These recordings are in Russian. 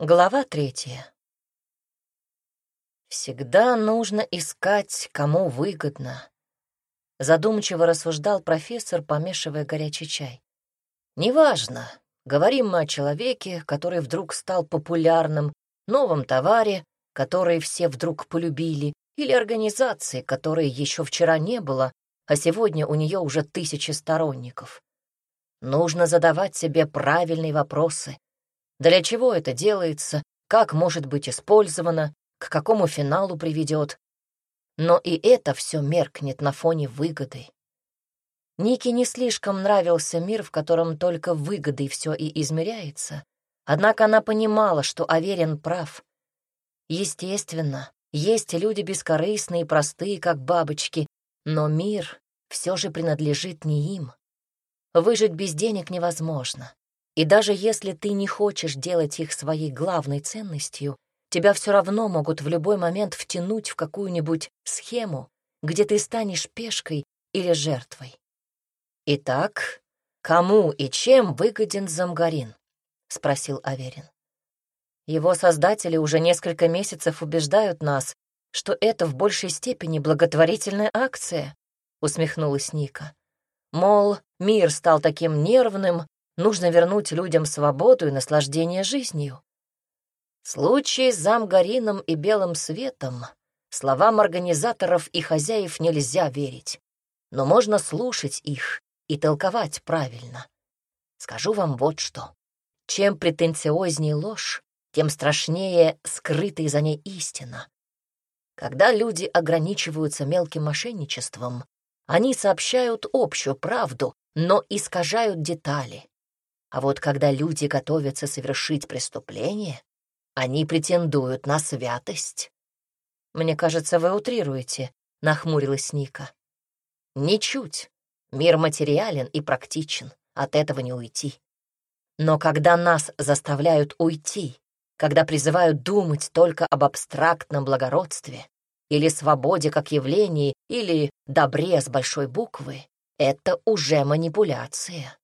Глава третья. Всегда нужно искать, кому выгодно. Задумчиво рассуждал профессор, помешивая горячий чай. Неважно, говорим мы о человеке, который вдруг стал популярным, новом товаре, который все вдруг полюбили, или организации, которой еще вчера не было, а сегодня у нее уже тысячи сторонников. Нужно задавать себе правильные вопросы, для чего это делается, как может быть использовано, к какому финалу приведет. Но и это все меркнет на фоне выгоды. Нике не слишком нравился мир, в котором только выгодой все и измеряется. Однако она понимала, что Аверин прав. Естественно, есть люди бескорыстные и простые, как бабочки, но мир все же принадлежит не им. Выжить без денег невозможно. И даже если ты не хочешь делать их своей главной ценностью, тебя все равно могут в любой момент втянуть в какую-нибудь схему, где ты станешь пешкой или жертвой. Итак, кому и чем выгоден Замгарин? — спросил Аверин. Его создатели уже несколько месяцев убеждают нас, что это в большей степени благотворительная акция, — усмехнулась Ника. Мол, мир стал таким нервным, Нужно вернуть людям свободу и наслаждение жизнью. Случай с Замгарином и Белым Светом словам организаторов и хозяев нельзя верить, но можно слушать их и толковать правильно. Скажу вам вот что. Чем претенциознее ложь, тем страшнее скрытая за ней истина. Когда люди ограничиваются мелким мошенничеством, они сообщают общую правду, но искажают детали. А вот когда люди готовятся совершить преступление, они претендуют на святость. «Мне кажется, вы утрируете», — нахмурилась Ника. «Ничуть. Мир материален и практичен, от этого не уйти. Но когда нас заставляют уйти, когда призывают думать только об абстрактном благородстве или свободе как явлении, или добре с большой буквы, это уже манипуляция.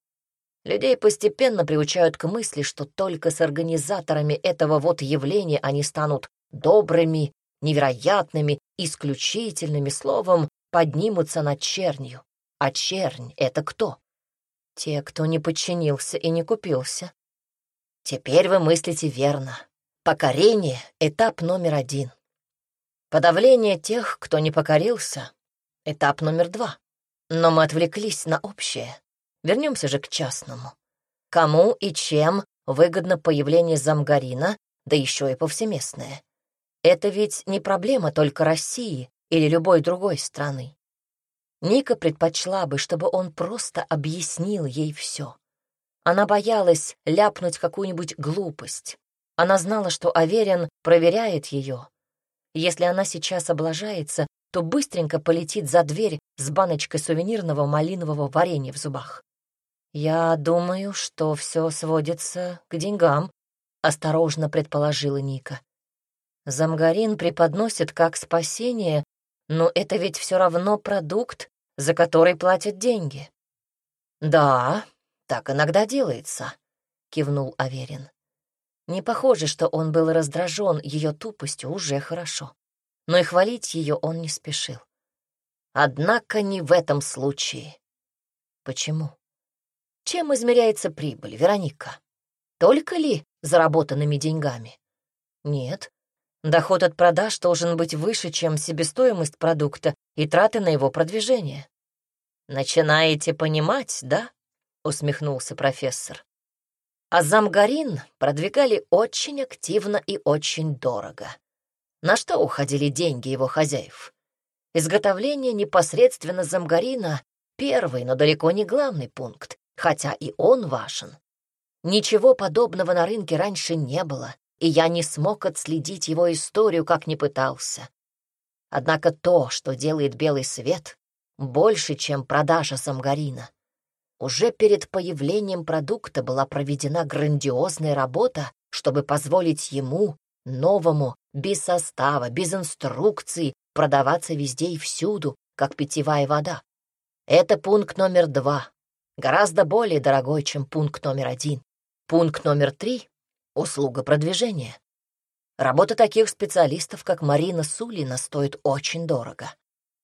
Людей постепенно приучают к мысли, что только с организаторами этого вот явления они станут добрыми, невероятными, исключительными словом, поднимутся над чернью. А чернь — это кто? Те, кто не подчинился и не купился. Теперь вы мыслите верно. Покорение — этап номер один. Подавление тех, кто не покорился — этап номер два. Но мы отвлеклись на общее. Вернемся же к частному. Кому и чем выгодно появление замгарина, да еще и повсеместное? Это ведь не проблема только России или любой другой страны. Ника предпочла бы, чтобы он просто объяснил ей все. Она боялась ляпнуть какую-нибудь глупость. Она знала, что Аверин проверяет ее. Если она сейчас облажается, то быстренько полетит за дверь с баночкой сувенирного малинового варенья в зубах. «Я думаю, что все сводится к деньгам», — осторожно предположила Ника. «Замгарин преподносит как спасение, но это ведь все равно продукт, за который платят деньги». «Да, так иногда делается», — кивнул Аверин. Не похоже, что он был раздражен ее тупостью, уже хорошо. Но и хвалить ее он не спешил. Однако не в этом случае. Почему? Чем измеряется прибыль, Вероника? Только ли заработанными деньгами? Нет. Доход от продаж должен быть выше, чем себестоимость продукта и траты на его продвижение. «Начинаете понимать, да?» — усмехнулся профессор. А замгарин продвигали очень активно и очень дорого. На что уходили деньги его хозяев? Изготовление непосредственно замгарина — первый, но далеко не главный пункт хотя и он важен. Ничего подобного на рынке раньше не было, и я не смог отследить его историю, как не пытался. Однако то, что делает белый свет, больше, чем продажа самгарина. Уже перед появлением продукта была проведена грандиозная работа, чтобы позволить ему, новому, без состава, без инструкций, продаваться везде и всюду, как питьевая вода. Это пункт номер два, гораздо более дорогой, чем пункт номер один. Пункт номер три услуга продвижения. Работа таких специалистов, как Марина Сулина, стоит очень дорого.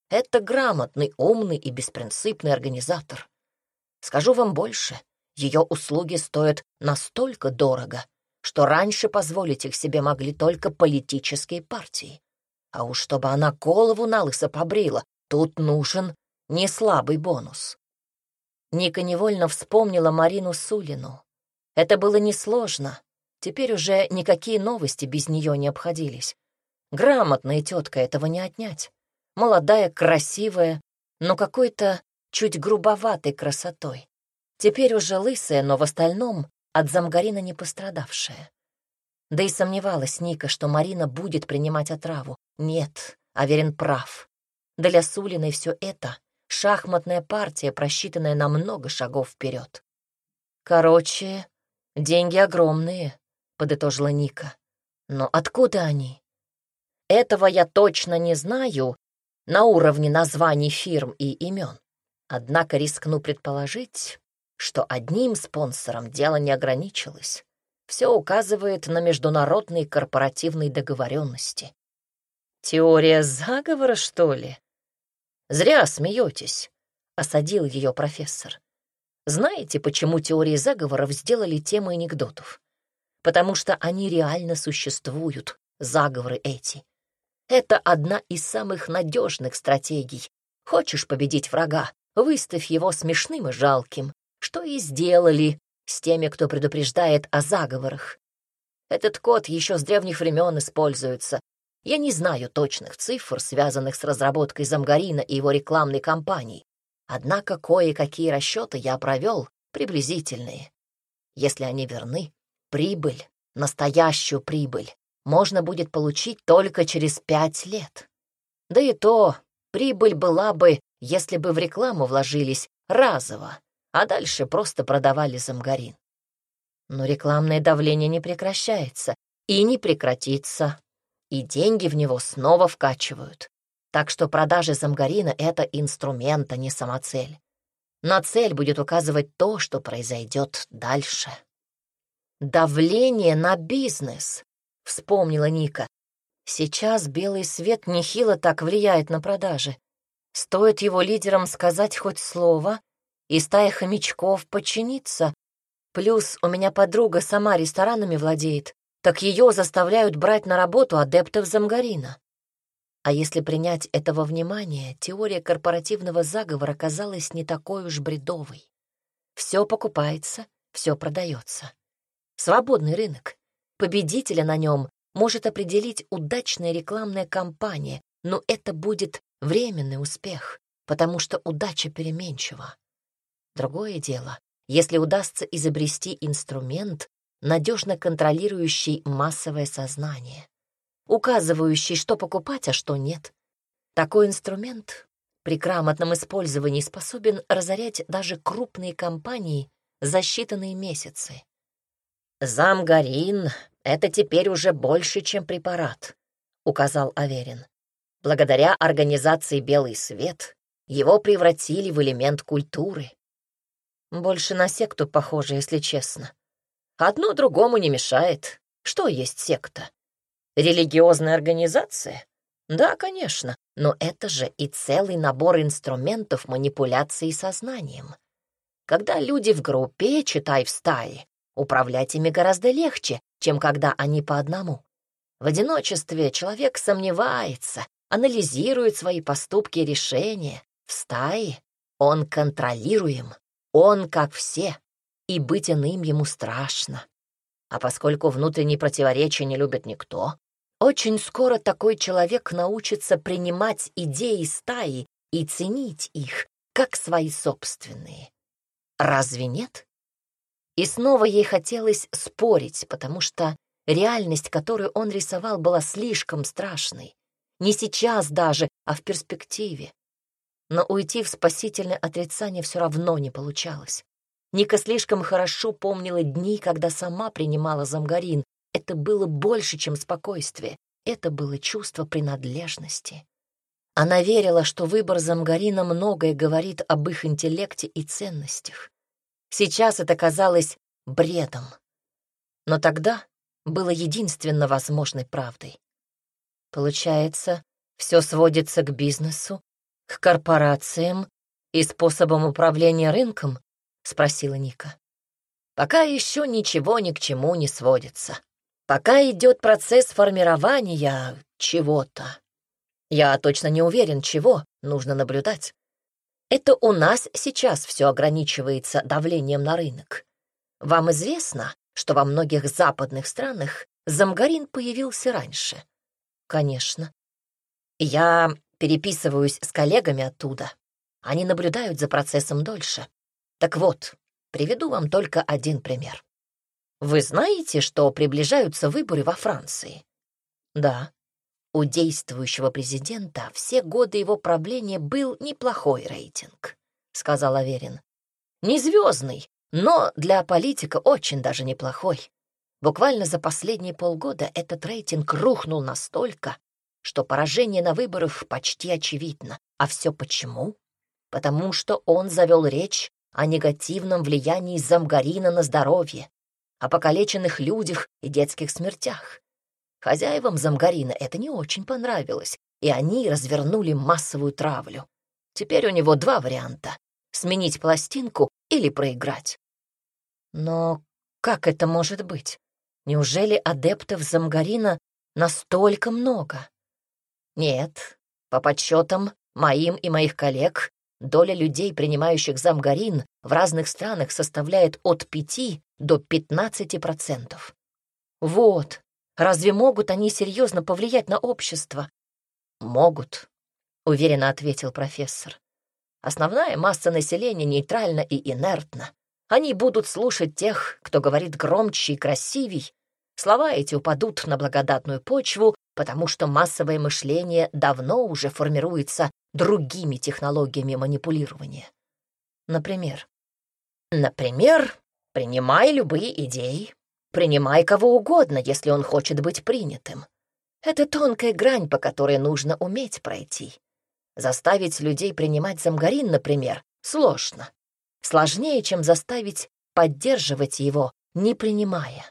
Это грамотный, умный и беспринципный организатор. Скажу вам больше, ее услуги стоят настолько дорого, что раньше позволить их себе могли только политические партии. А уж чтобы она голову на побрила, тут нужен не слабый бонус. Ника невольно вспомнила Марину Сулину. Это было несложно. Теперь уже никакие новости без нее не обходились. Грамотная тетка этого не отнять. Молодая, красивая, но какой-то чуть грубоватой красотой. Теперь уже лысая, но в остальном от замгарина не пострадавшая. Да и сомневалась Ника, что Марина будет принимать отраву. Нет, Аверин прав. Для Сулиной все это — шахматная партия, просчитанная на много шагов вперед. Короче, деньги огромные, — подытожила Ника. Но откуда они? Этого я точно не знаю на уровне названий фирм и имен. Однако рискну предположить, что одним спонсором дело не ограничилось. Все указывает на международные корпоративные договоренности. Теория заговора, что ли? Зря смеетесь, осадил ее профессор. Знаете, почему теории заговоров сделали темой анекдотов? Потому что они реально существуют, заговоры эти. Это одна из самых надежных стратегий. Хочешь победить врага, выставь его смешным и жалким, что и сделали с теми, кто предупреждает о заговорах. Этот код еще с древних времен используется. Я не знаю точных цифр, связанных с разработкой Замгарина и его рекламной кампании. Однако кое-какие расчеты я провел, приблизительные. Если они верны, прибыль, настоящую прибыль, можно будет получить только через пять лет. Да и то прибыль была бы, если бы в рекламу вложились разово, а дальше просто продавали замгарин. Но рекламное давление не прекращается и не прекратится, и деньги в него снова вкачивают. Так что продажи замгарина — это инструмент, а не самоцель. На цель будет указывать то, что произойдет дальше. «Давление на бизнес», — вспомнила Ника. «Сейчас белый свет нехило так влияет на продажи. Стоит его лидерам сказать хоть слово, и стая хомячков подчинится. Плюс у меня подруга сама ресторанами владеет, так ее заставляют брать на работу адептов Замгарина. А если принять этого внимания, теория корпоративного заговора казалась не такой уж бредовой. Все покупается, все продается. Свободный рынок. Победителя на нем может определить удачная рекламная кампания, но это будет временный успех, потому что удача переменчива. Другое дело, если удастся изобрести инструмент, надежно контролирующий массовое сознание, указывающий, что покупать, а что нет. Такой инструмент при грамотном использовании способен разорять даже крупные компании за считанные месяцы. «Замгарин — это теперь уже больше, чем препарат», — указал Аверин. «Благодаря организации «Белый свет» его превратили в элемент культуры. Больше на секту похоже, если честно. Одно другому не мешает. Что есть секта? Религиозная организация? Да, конечно, но это же и целый набор инструментов манипуляции сознанием. Когда люди в группе, читай в стае, управлять ими гораздо легче, чем когда они по одному. В одиночестве человек сомневается, анализирует свои поступки и решения. В стае он контролируем. Он как все, и быть иным ему страшно. А поскольку внутренние противоречия не любит никто, очень скоро такой человек научится принимать идеи стаи и ценить их, как свои собственные. Разве нет? И снова ей хотелось спорить, потому что реальность, которую он рисовал, была слишком страшной. Не сейчас даже, а в перспективе но уйти в спасительное отрицание все равно не получалось. Ника слишком хорошо помнила дни, когда сама принимала замгарин. Это было больше, чем спокойствие. Это было чувство принадлежности. Она верила, что выбор замгарина многое говорит об их интеллекте и ценностях. Сейчас это казалось бредом. Но тогда, было единственно возможной правдой. Получается, все сводится к бизнесу, к корпорациям и способам управления рынком? Спросила Ника. Пока еще ничего ни к чему не сводится. Пока идет процесс формирования чего-то. Я точно не уверен, чего нужно наблюдать. Это у нас сейчас все ограничивается давлением на рынок. Вам известно, что во многих западных странах замгарин появился раньше? Конечно. Я переписываюсь с коллегами оттуда. Они наблюдают за процессом дольше. Так вот, приведу вам только один пример. Вы знаете, что приближаются выборы во Франции? Да. У действующего президента все годы его правления был неплохой рейтинг, сказал Аверин. Не звездный, но для политика очень даже неплохой. Буквально за последние полгода этот рейтинг рухнул настолько, что поражение на выборах почти очевидно. А все почему? Потому что он завел речь о негативном влиянии замгарина на здоровье, о покалеченных людях и детских смертях. Хозяевам замгарина это не очень понравилось, и они развернули массовую травлю. Теперь у него два варианта — сменить пластинку или проиграть. Но как это может быть? Неужели адептов Замгарина настолько много? Нет, по подсчетам моим и моих коллег, доля людей, принимающих Замгарин, в разных странах составляет от 5 до 15 процентов. Вот, разве могут они серьезно повлиять на общество? Могут, уверенно ответил профессор. Основная масса населения нейтральна и инертна. Они будут слушать тех, кто говорит громче и красивей. Слова эти упадут на благодатную почву, потому что массовое мышление давно уже формируется другими технологиями манипулирования. Например, например, принимай любые идеи, принимай кого угодно, если он хочет быть принятым. Это тонкая грань, по которой нужно уметь пройти. Заставить людей принимать замгарин, например, сложно сложнее, чем заставить поддерживать его, не принимая.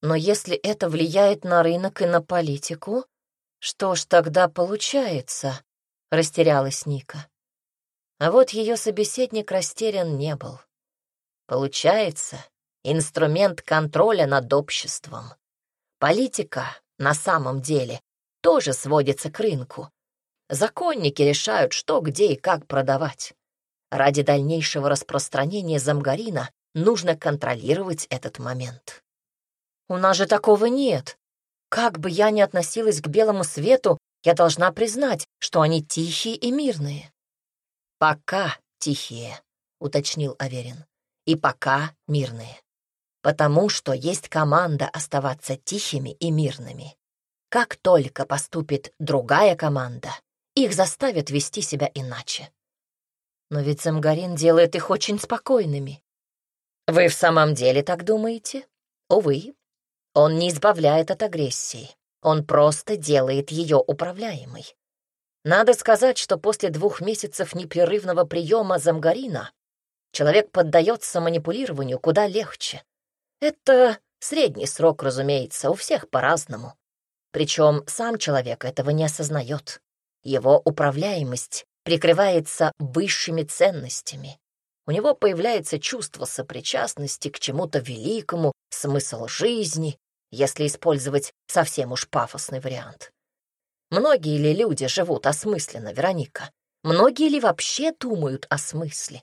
Но если это влияет на рынок и на политику, что ж тогда получается? Растерялась Ника. А вот ее собеседник растерян не был. Получается, инструмент контроля над обществом. Политика на самом деле тоже сводится к рынку. Законники решают, что, где и как продавать. Ради дальнейшего распространения замгарина нужно контролировать этот момент. У нас же такого нет. Как бы я ни относилась к белому свету, я должна признать, что они тихие и мирные. Пока тихие, уточнил Аверин, и пока мирные. Потому что есть команда оставаться тихими и мирными. Как только поступит другая команда, их заставят вести себя иначе. Но ведь Замгарин делает их очень спокойными. Вы в самом деле так думаете? Увы, он не избавляет от агрессии. Он просто делает ее управляемой. Надо сказать, что после двух месяцев непрерывного приема Замгарина человек поддается манипулированию куда легче. Это средний срок, разумеется, у всех по-разному. Причем сам человек этого не осознает. Его управляемость прикрывается высшими ценностями. У него появляется чувство сопричастности к чему-то великому, смысл жизни, если использовать совсем уж пафосный вариант. Многие ли люди живут осмысленно, Вероника? Многие ли вообще думают о смысле?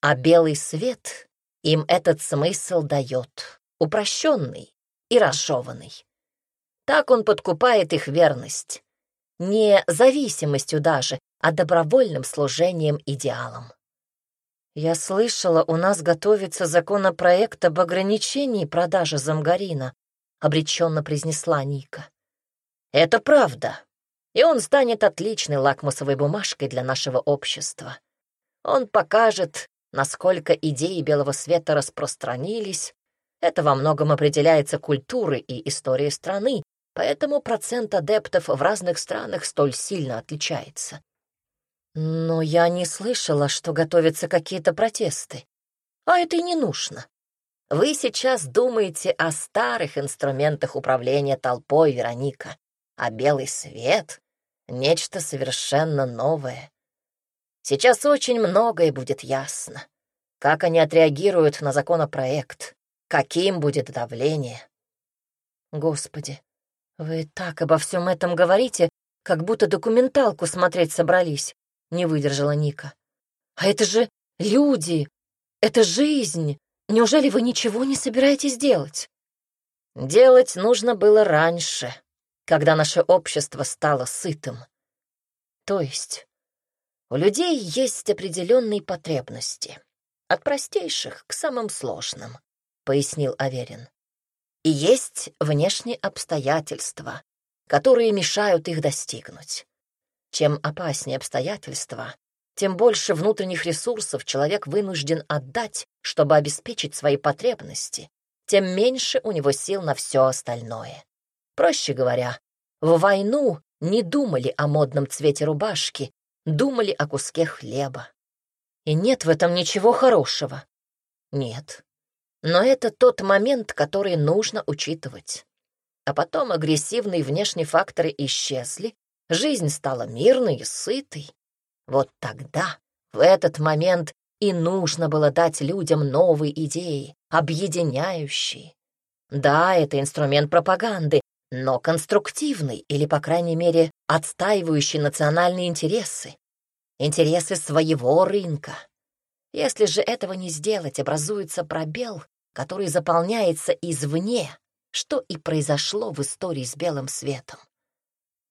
А белый свет им этот смысл дает, упрощенный и разжеванный. Так он подкупает их верность, не зависимостью даже, а добровольным служением идеалам. Я слышала, у нас готовится законопроект об ограничении продажи замгарина, обреченно произнесла Ника. Это правда, и он станет отличной лакмусовой бумажкой для нашего общества. Он покажет, насколько идеи белого света распространились. Это во многом определяется культурой и историей страны, поэтому процент адептов в разных странах столь сильно отличается. Но я не слышала, что готовятся какие-то протесты. А это и не нужно. Вы сейчас думаете о старых инструментах управления толпой, Вероника, а белый свет — нечто совершенно новое. Сейчас очень многое будет ясно. Как они отреагируют на законопроект, каким будет давление. Господи, вы так обо всем этом говорите, как будто документалку смотреть собрались, не выдержала Ника. А это же люди, это жизнь. Неужели вы ничего не собираетесь делать? Делать нужно было раньше, когда наше общество стало сытым. То есть у людей есть определенные потребности, от простейших к самым сложным, пояснил Аверин. И есть внешние обстоятельства, которые мешают их достигнуть. Чем опаснее обстоятельства, тем больше внутренних ресурсов человек вынужден отдать, чтобы обеспечить свои потребности, тем меньше у него сил на все остальное. Проще говоря, в войну не думали о модном цвете рубашки, думали о куске хлеба. И нет в этом ничего хорошего. Нет. Но это тот момент, который нужно учитывать. А потом агрессивные внешние факторы исчезли, жизнь стала мирной и сытой. Вот тогда, в этот момент, и нужно было дать людям новые идеи, объединяющие. Да, это инструмент пропаганды, но конструктивный или, по крайней мере, отстаивающий национальные интересы, интересы своего рынка. Если же этого не сделать, образуется пробел, который заполняется извне, что и произошло в истории с белым светом.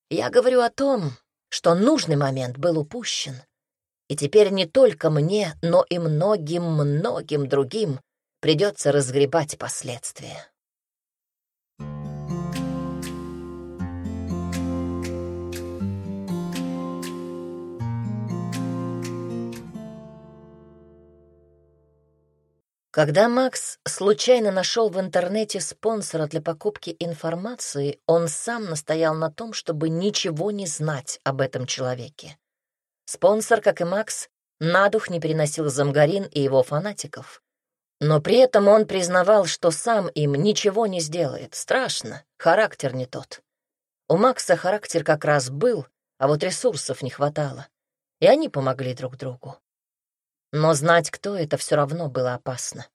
Я говорю о том, что нужный момент был упущен. И теперь не только мне, но и многим-многим другим придется разгребать последствия. Когда Макс случайно нашел в интернете спонсора для покупки информации, он сам настоял на том, чтобы ничего не знать об этом человеке. Спонсор, как и Макс, на дух не переносил Замгарин и его фанатиков. Но при этом он признавал, что сам им ничего не сделает. Страшно, характер не тот. У Макса характер как раз был, а вот ресурсов не хватало. И они помогли друг другу. Но знать, кто это, все равно было опасно.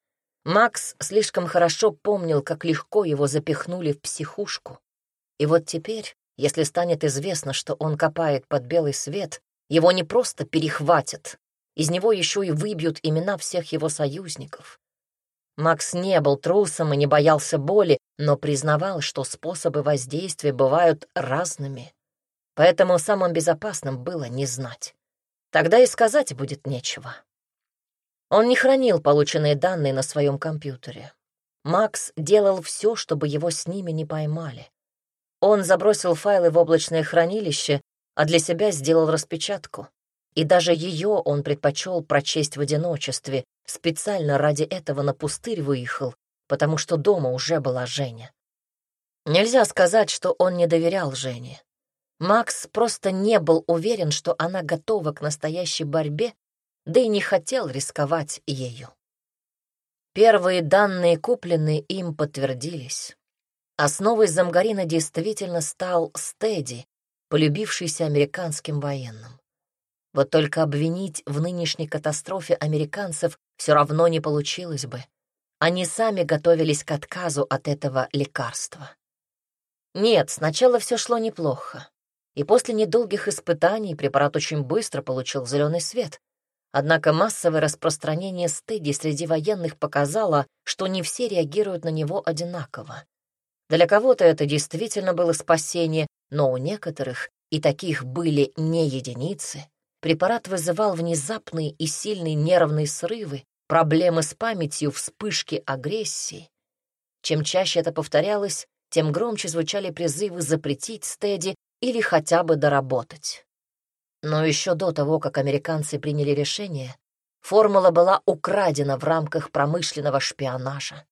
Макс слишком хорошо помнил, как легко его запихнули в психушку. И вот теперь, если станет известно, что он копает под белый свет, его не просто перехватят, из него еще и выбьют имена всех его союзников. Макс не был трусом и не боялся боли, но признавал, что способы воздействия бывают разными. Поэтому самым безопасным было не знать. Тогда и сказать будет нечего. Он не хранил полученные данные на своем компьютере. Макс делал все, чтобы его с ними не поймали. Он забросил файлы в облачное хранилище, а для себя сделал распечатку. И даже ее он предпочел прочесть в одиночестве, специально ради этого на пустырь выехал, потому что дома уже была Женя. Нельзя сказать, что он не доверял Жене. Макс просто не был уверен, что она готова к настоящей борьбе да и не хотел рисковать ею. Первые данные, купленные им, подтвердились. Основой Замгарина действительно стал Стеди, полюбившийся американским военным. Вот только обвинить в нынешней катастрофе американцев все равно не получилось бы. Они сами готовились к отказу от этого лекарства. Нет, сначала все шло неплохо. И после недолгих испытаний препарат очень быстро получил зеленый свет. Однако массовое распространение стыди среди военных показало, что не все реагируют на него одинаково. Для кого-то это действительно было спасение, но у некоторых, и таких были не единицы, препарат вызывал внезапные и сильные нервные срывы, проблемы с памятью, вспышки агрессии. Чем чаще это повторялось, тем громче звучали призывы запретить стеди или хотя бы доработать. Но еще до того, как американцы приняли решение, формула была украдена в рамках промышленного шпионажа.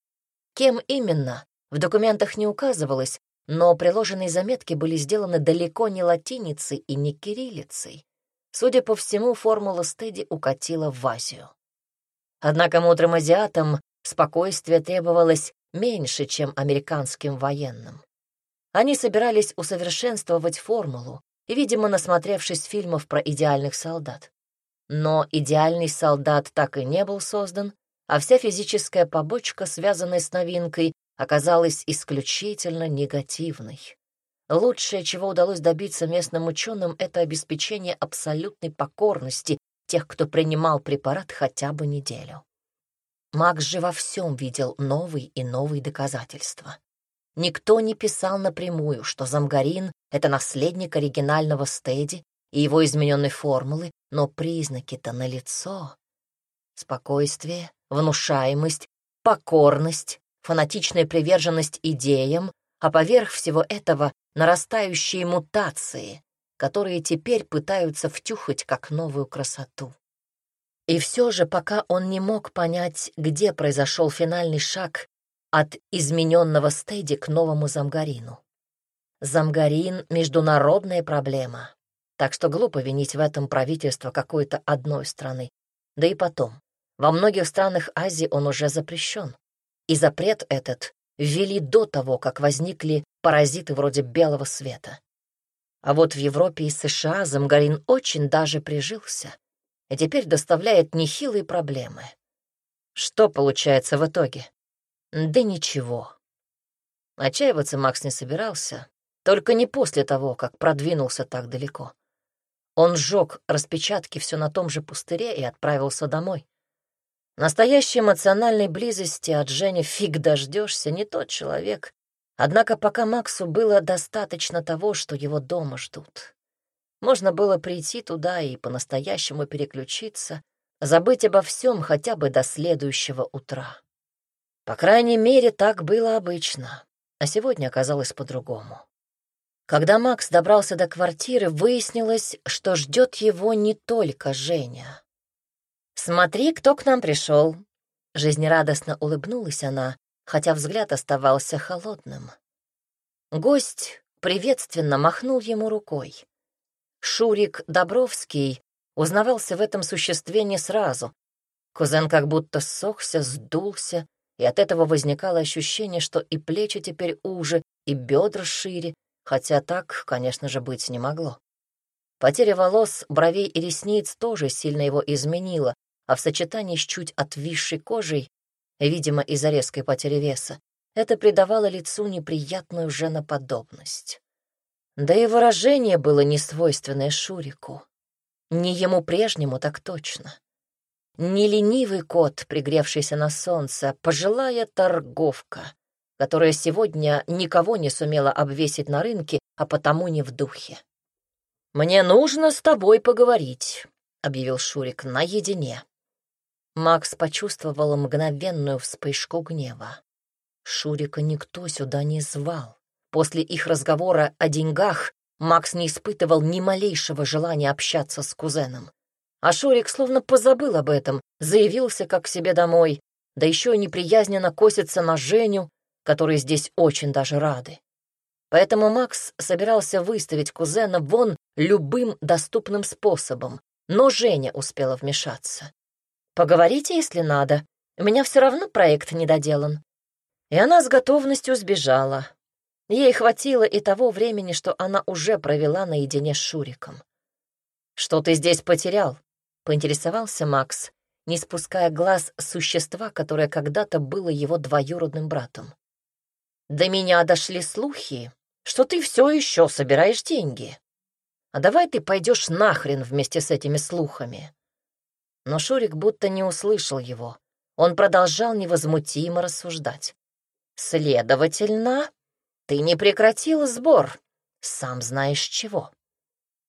Кем именно, в документах не указывалось, но приложенные заметки были сделаны далеко не латиницей и не кириллицей. Судя по всему, формула Стеди укатила в Азию. Однако мудрым азиатам спокойствия требовалось меньше, чем американским военным. Они собирались усовершенствовать формулу, видимо, насмотревшись фильмов про идеальных солдат. Но идеальный солдат так и не был создан, а вся физическая побочка, связанная с новинкой, оказалась исключительно негативной. Лучшее, чего удалось добиться местным ученым, это обеспечение абсолютной покорности тех, кто принимал препарат хотя бы неделю. Макс же во всем видел новые и новые доказательства. Никто не писал напрямую, что замгарин — это наследник оригинального стеди и его измененной формулы, но признаки-то налицо. Спокойствие, внушаемость, покорность, фанатичная приверженность идеям, а поверх всего этого нарастающие мутации, которые теперь пытаются втюхать как новую красоту. И все же, пока он не мог понять, где произошел финальный шаг от измененного стеди к новому Замгарину. Замгарин — международная проблема, так что глупо винить в этом правительство какой-то одной страны. Да и потом, во многих странах Азии он уже запрещен. И запрет этот ввели до того, как возникли паразиты вроде белого света. А вот в Европе и США Замгарин очень даже прижился и теперь доставляет нехилые проблемы. Что получается в итоге? Да ничего. Отчаиваться Макс не собирался, только не после того, как продвинулся так далеко. Он сжег распечатки все на том же пустыре и отправился домой. Настоящей эмоциональной близости от Жени фиг дождешься, не тот человек. Однако пока Максу было достаточно того, что его дома ждут. Можно было прийти туда и по-настоящему переключиться, забыть обо всем хотя бы до следующего утра. По крайней мере, так было обычно, а сегодня оказалось по-другому. Когда Макс добрался до квартиры, выяснилось, что ждет его не только Женя. «Смотри, кто к нам пришел!» Жизнерадостно улыбнулась она, хотя взгляд оставался холодным. Гость приветственно махнул ему рукой. Шурик Добровский узнавался в этом существе не сразу. Кузен как будто ссохся, сдулся, и от этого возникало ощущение, что и плечи теперь уже, и бедра шире, хотя так, конечно же, быть не могло. Потеря волос, бровей и ресниц тоже сильно его изменила, а в сочетании с чуть отвисшей кожей, видимо, из-за резкой потери веса, это придавало лицу неприятную женоподобность. Да и выражение было несвойственное Шурику. Не ему прежнему так точно. Не ленивый кот, пригревшийся на солнце, пожилая торговка, которая сегодня никого не сумела обвесить на рынке, а потому не в духе. «Мне нужно с тобой поговорить», — объявил Шурик, — «наедине». Макс почувствовал мгновенную вспышку гнева. Шурика никто сюда не звал. После их разговора о деньгах Макс не испытывал ни малейшего желания общаться с кузеном. А Шурик словно позабыл об этом, заявился как к себе домой, да еще и неприязненно косится на Женю, которые здесь очень даже рады. Поэтому Макс собирался выставить кузена вон любым доступным способом, но Женя успела вмешаться. «Поговорите, если надо. У меня все равно проект не доделан». И она с готовностью сбежала, Ей хватило и того времени, что она уже провела наедине с Шуриком. «Что ты здесь потерял?» — поинтересовался Макс, не спуская глаз существа, которое когда-то было его двоюродным братом. «До меня дошли слухи, что ты все еще собираешь деньги. А давай ты пойдешь нахрен вместе с этими слухами». Но Шурик будто не услышал его. Он продолжал невозмутимо рассуждать. «Следовательно, ты не прекратил сбор, сам знаешь чего.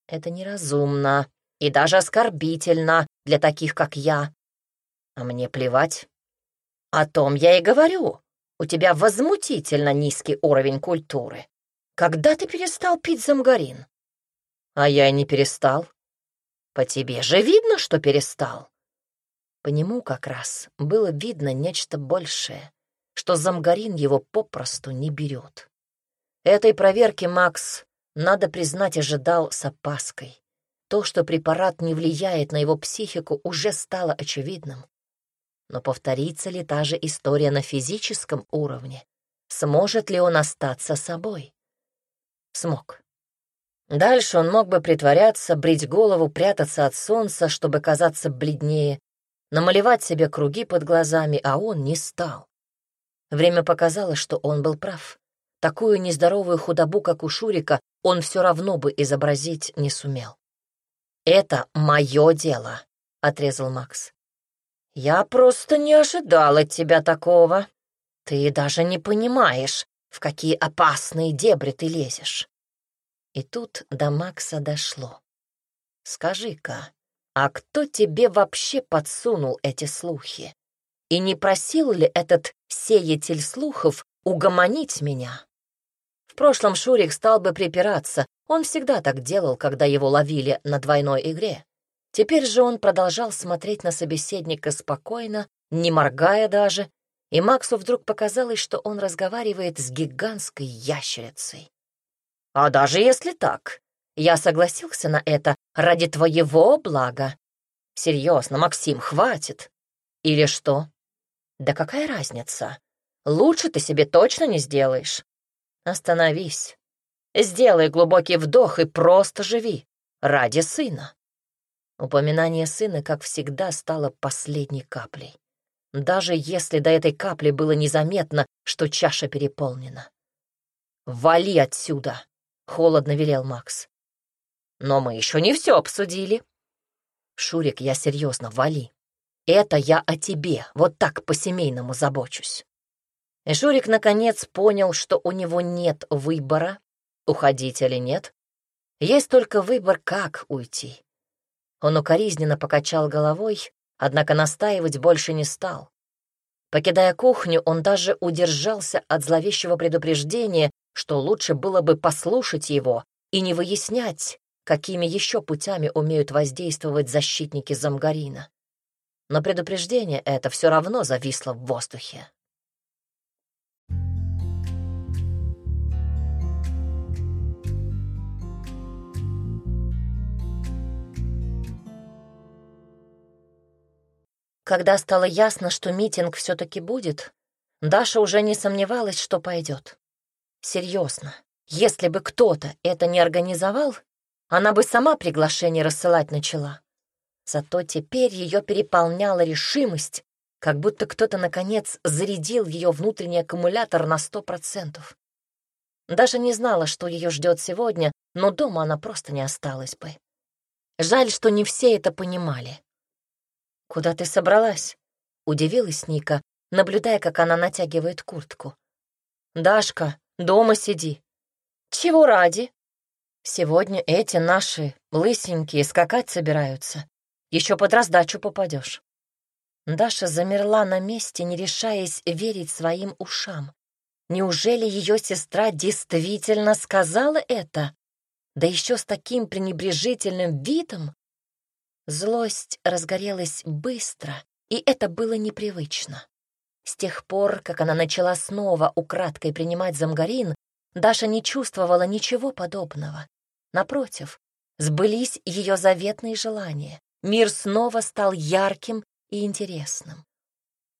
Это неразумно и даже оскорбительно для таких, как я. А мне плевать. О том я и говорю. У тебя возмутительно низкий уровень культуры. Когда ты перестал пить замгарин? А я и не перестал. По тебе же видно, что перестал. По нему как раз было видно нечто большее, что замгарин его попросту не берет. Этой проверки Макс, надо признать, ожидал с опаской. То, что препарат не влияет на его психику, уже стало очевидным. Но повторится ли та же история на физическом уровне? Сможет ли он остаться собой? Смог. Дальше он мог бы притворяться, брить голову, прятаться от солнца, чтобы казаться бледнее, намалевать себе круги под глазами, а он не стал. Время показало, что он был прав. Такую нездоровую худобу, как у Шурика, он все равно бы изобразить не сумел. «Это мое дело», — отрезал Макс. «Я просто не ожидал от тебя такого. Ты даже не понимаешь, в какие опасные дебри ты лезешь. И тут до Макса дошло. «Скажи-ка, а кто тебе вообще подсунул эти слухи? И не просил ли этот сеятель слухов угомонить меня?» В прошлом Шурик стал бы припираться, он всегда так делал, когда его ловили на двойной игре. Теперь же он продолжал смотреть на собеседника спокойно, не моргая даже, и Максу вдруг показалось, что он разговаривает с гигантской ящерицей. А даже если так, я согласился на это ради твоего блага. Серьезно, Максим, хватит. Или что? Да какая разница? Лучше ты себе точно не сделаешь. Остановись. Сделай глубокий вдох и просто живи. Ради сына. Упоминание сына, как всегда, стало последней каплей. Даже если до этой капли было незаметно, что чаша переполнена. «Вали отсюда!» холодно велел Макс. Но мы еще не все обсудили. Шурик, я серьезно, вали. Это я о тебе, вот так по-семейному забочусь. И Шурик наконец понял, что у него нет выбора, уходить или нет. Есть только выбор, как уйти. Он укоризненно покачал головой, однако настаивать больше не стал. Покидая кухню, он даже удержался от зловещего предупреждения, что лучше было бы послушать его и не выяснять, какими еще путями умеют воздействовать защитники Замгарина. Но предупреждение это все равно зависло в воздухе. Когда стало ясно, что митинг все-таки будет, Даша уже не сомневалась, что пойдет. Серьезно, если бы кто-то это не организовал, она бы сама приглашение рассылать начала. Зато теперь ее переполняла решимость, как будто кто-то, наконец, зарядил ее внутренний аккумулятор на сто процентов. Даже не знала, что ее ждет сегодня, но дома она просто не осталась бы. Жаль, что не все это понимали. «Куда ты собралась?» — удивилась Ника, наблюдая, как она натягивает куртку. «Дашка, Дома сиди. Чего ради? Сегодня эти наши лысенькие скакать собираются. Еще под раздачу попадешь. Даша замерла на месте, не решаясь верить своим ушам. Неужели ее сестра действительно сказала это? Да еще с таким пренебрежительным видом? Злость разгорелась быстро, и это было непривычно. С тех пор, как она начала снова украдкой принимать замгарин, Даша не чувствовала ничего подобного. Напротив, сбылись ее заветные желания. Мир снова стал ярким и интересным.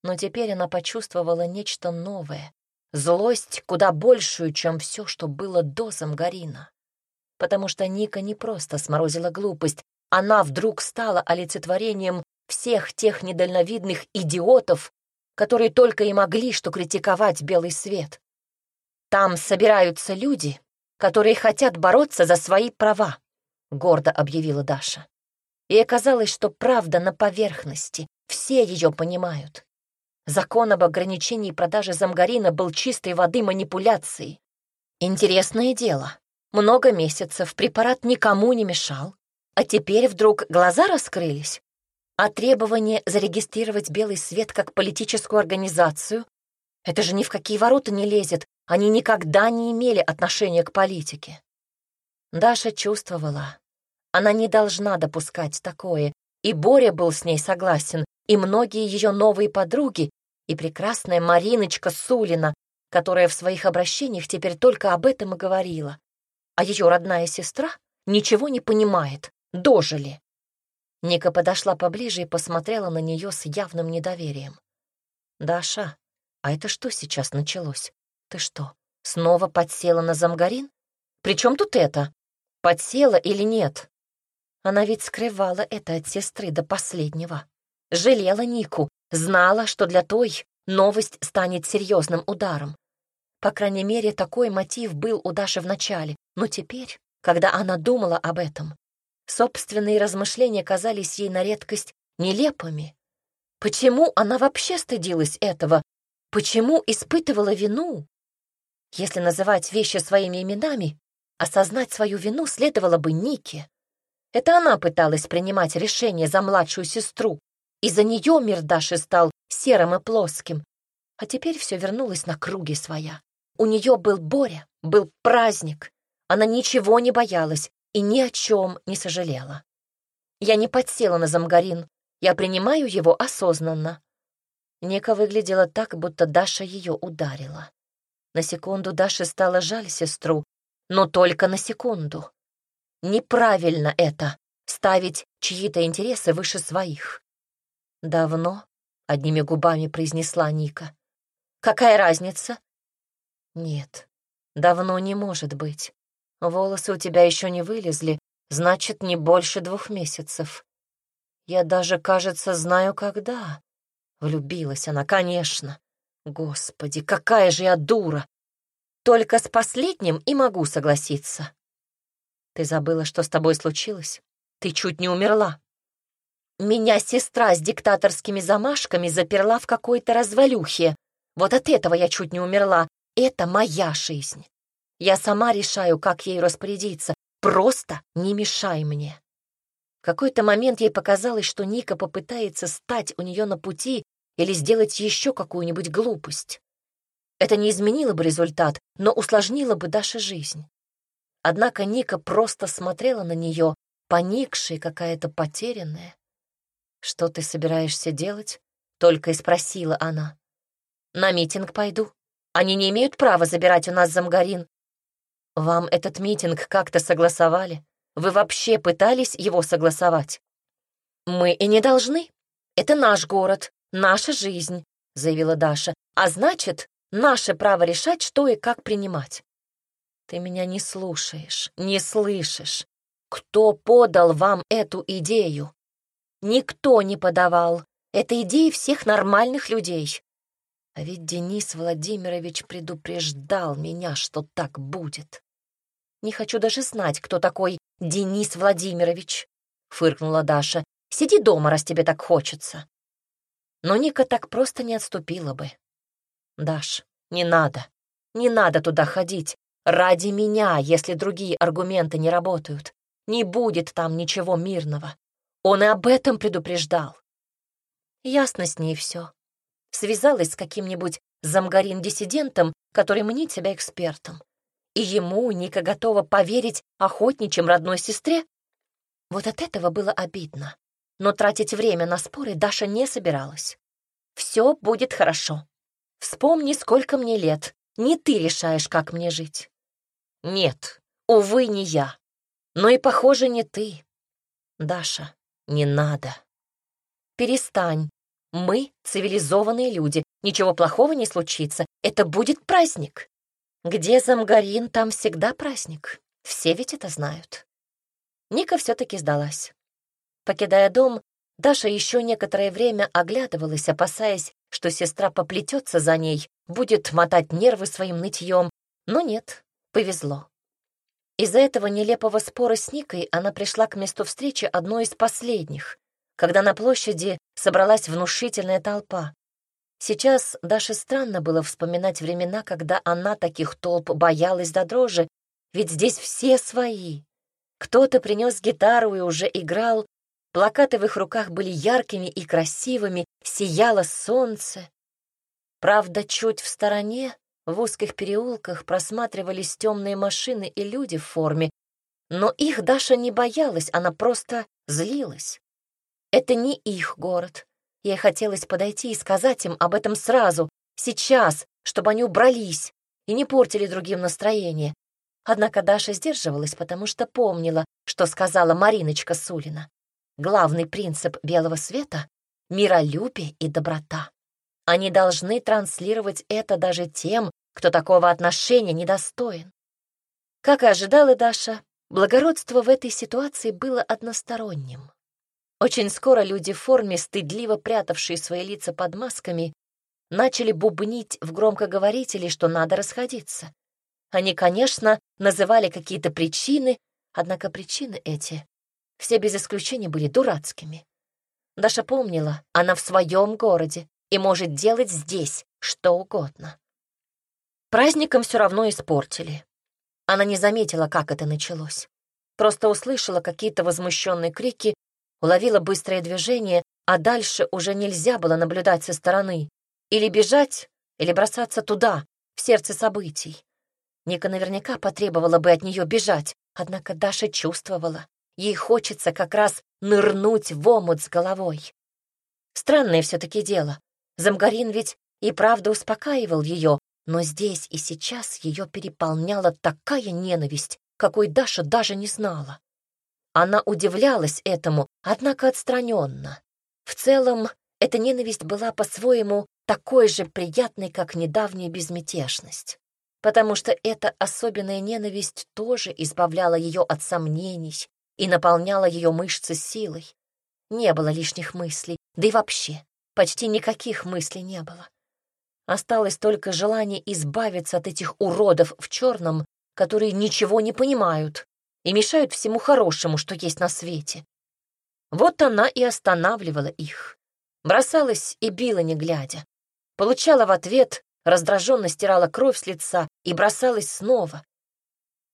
Но теперь она почувствовала нечто новое, злость куда большую, чем все, что было до Замгарина. Потому что Ника не просто сморозила глупость, она вдруг стала олицетворением всех тех недальновидных идиотов, которые только и могли что критиковать белый свет. Там собираются люди, которые хотят бороться за свои права, гордо объявила Даша. И оказалось, что правда на поверхности, все ее понимают. Закон об ограничении продажи замгарина был чистой воды манипуляцией. Интересное дело. Много месяцев препарат никому не мешал, а теперь вдруг глаза раскрылись. А требование зарегистрировать белый свет как политическую организацию — это же ни в какие ворота не лезет, они никогда не имели отношения к политике. Даша чувствовала, она не должна допускать такое, и Боря был с ней согласен, и многие ее новые подруги, и прекрасная Мариночка Сулина, которая в своих обращениях теперь только об этом и говорила. А ее родная сестра ничего не понимает, дожили. Ника подошла поближе и посмотрела на нее с явным недоверием. «Даша, а это что сейчас началось? Ты что, снова подсела на замгарин? Причем тут это? Подсела или нет?» Она ведь скрывала это от сестры до последнего. Жалела Нику, знала, что для той новость станет серьезным ударом. По крайней мере, такой мотив был у Даши в начале, но теперь, когда она думала об этом, собственные размышления казались ей на редкость нелепыми. Почему она вообще стыдилась этого? Почему испытывала вину? Если называть вещи своими именами, осознать свою вину следовало бы Нике. Это она пыталась принимать решение за младшую сестру, и за нее мир Даши стал серым и плоским. А теперь все вернулось на круги своя. У нее был Боря, был праздник. Она ничего не боялась и ни о чем не сожалела. Я не подсела на замгарин, я принимаю его осознанно. Ника выглядела так, будто Даша ее ударила. На секунду Даше стало жаль сестру, но только на секунду. Неправильно это — ставить чьи-то интересы выше своих. «Давно?» — одними губами произнесла Ника. «Какая разница? Нет, давно не может быть. Волосы у тебя еще не вылезли, значит, не больше двух месяцев. Я даже, кажется, знаю, когда. Влюбилась она, конечно. Господи, какая же я дура! Только с последним и могу согласиться. Ты забыла, что с тобой случилось? Ты чуть не умерла. Меня сестра с диктаторскими замашками заперла в какой-то развалюхе. Вот от этого я чуть не умерла, это моя жизнь. Я сама решаю, как ей распорядиться. Просто не мешай мне. В какой-то момент ей показалось, что Ника попытается стать у нее на пути или сделать еще какую-нибудь глупость. Это не изменило бы результат, но усложнило бы Даше жизнь. Однако Ника просто смотрела на нее, поникшая, какая-то потерянная. «Что ты собираешься делать?» — только и спросила она. «На митинг пойду», они не имеют права забирать у нас замгарин. Вам этот митинг как-то согласовали? Вы вообще пытались его согласовать? Мы и не должны. Это наш город, наша жизнь, заявила Даша. А значит, наше право решать, что и как принимать. Ты меня не слушаешь, не слышишь. Кто подал вам эту идею? Никто не подавал. Это идеи всех нормальных людей. А ведь Денис Владимирович предупреждал меня, что так будет. Не хочу даже знать, кто такой Денис Владимирович, — фыркнула Даша. Сиди дома, раз тебе так хочется. Но Ника так просто не отступила бы. Даш, не надо. Не надо туда ходить. Ради меня, если другие аргументы не работают. Не будет там ничего мирного. Он и об этом предупреждал. Ясно с ней все связалась с каким-нибудь замгарин-диссидентом, который мнит себя экспертом. И ему Ника готова поверить охотничьим родной сестре? Вот от этого было обидно. Но тратить время на споры Даша не собиралась. «Все будет хорошо. Вспомни, сколько мне лет. Не ты решаешь, как мне жить». «Нет, увы, не я. Но и, похоже, не ты. Даша, не надо. Перестань. Мы цивилизованные люди, ничего плохого не случится, это будет праздник. Где Замгарин, там всегда праздник. Все ведь это знают. Ника все-таки сдалась. Покидая дом, Даша еще некоторое время оглядывалась, опасаясь, что сестра поплетется за ней, будет мотать нервы своим нытьем, но нет, повезло. Из-за этого нелепого спора с Никой она пришла к месту встречи одной из последних, когда на площади собралась внушительная толпа. Сейчас Даше странно было вспоминать времена, когда она таких толп боялась до дрожи, ведь здесь все свои. Кто-то принес гитару и уже играл, плакаты в их руках были яркими и красивыми, сияло солнце. Правда, чуть в стороне, в узких переулках просматривались темные машины и люди в форме, но их Даша не боялась, она просто злилась. Это не их город. Ей хотелось подойти и сказать им об этом сразу, сейчас, чтобы они убрались и не портили другим настроение. Однако Даша сдерживалась, потому что помнила, что сказала Мариночка Сулина. главный принцип белого света — миролюбие и доброта. Они должны транслировать это даже тем, кто такого отношения недостоин. Как и ожидала Даша, благородство в этой ситуации было односторонним. Очень скоро люди в форме, стыдливо прятавшие свои лица под масками, начали бубнить в громкоговорителе, что надо расходиться. Они, конечно, называли какие-то причины, однако причины эти все без исключения были дурацкими. Даша помнила, она в своем городе и может делать здесь что угодно. Праздником все равно испортили. Она не заметила, как это началось. Просто услышала какие-то возмущенные крики уловила быстрое движение, а дальше уже нельзя было наблюдать со стороны. Или бежать, или бросаться туда, в сердце событий. Ника наверняка потребовала бы от нее бежать, однако Даша чувствовала. Ей хочется как раз нырнуть в омут с головой. Странное все-таки дело. Замгарин ведь и правда успокаивал ее, но здесь и сейчас ее переполняла такая ненависть, какой Даша даже не знала. Она удивлялась этому, однако отстраненно. В целом, эта ненависть была по-своему такой же приятной, как недавняя безмятежность, потому что эта особенная ненависть тоже избавляла ее от сомнений и наполняла ее мышцы силой. Не было лишних мыслей, да и вообще почти никаких мыслей не было. Осталось только желание избавиться от этих уродов в черном, которые ничего не понимают и мешают всему хорошему, что есть на свете. Вот она и останавливала их. Бросалась и била, не глядя. Получала в ответ, раздраженно стирала кровь с лица и бросалась снова.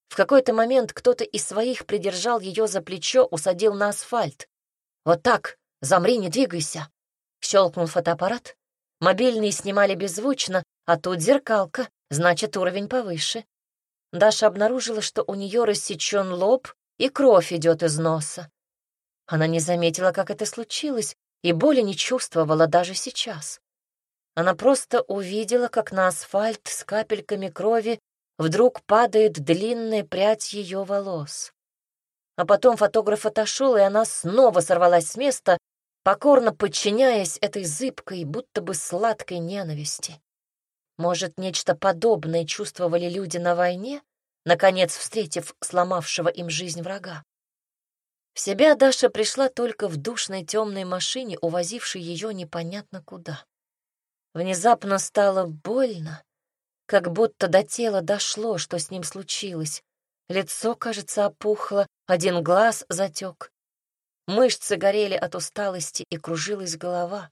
В какой-то момент кто-то из своих придержал ее за плечо, усадил на асфальт. «Вот так, замри, не двигайся!» Щелкнул фотоаппарат. Мобильные снимали беззвучно, а тут зеркалка, значит, уровень повыше. Даша обнаружила, что у нее рассечен лоб и кровь идет из носа. Она не заметила, как это случилось, и боли не чувствовала даже сейчас. Она просто увидела, как на асфальт с капельками крови вдруг падает длинная прядь ее волос. А потом фотограф отошел, и она снова сорвалась с места, покорно подчиняясь этой зыбкой, будто бы сладкой ненависти. Может, нечто подобное чувствовали люди на войне, наконец встретив сломавшего им жизнь врага? В себя Даша пришла только в душной темной машине, увозившей ее непонятно куда. Внезапно стало больно, как будто до тела дошло, что с ним случилось. Лицо, кажется, опухло, один глаз затек. Мышцы горели от усталости и кружилась голова.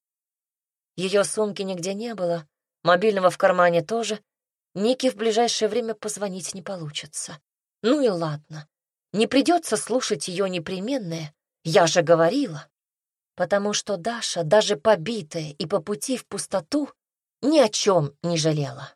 Ее сумки нигде не было, Мобильного в кармане тоже. Нике в ближайшее время позвонить не получится. Ну и ладно. Не придется слушать ее непременное. Я же говорила. Потому что Даша, даже побитая и по пути в пустоту, ни о чем не жалела.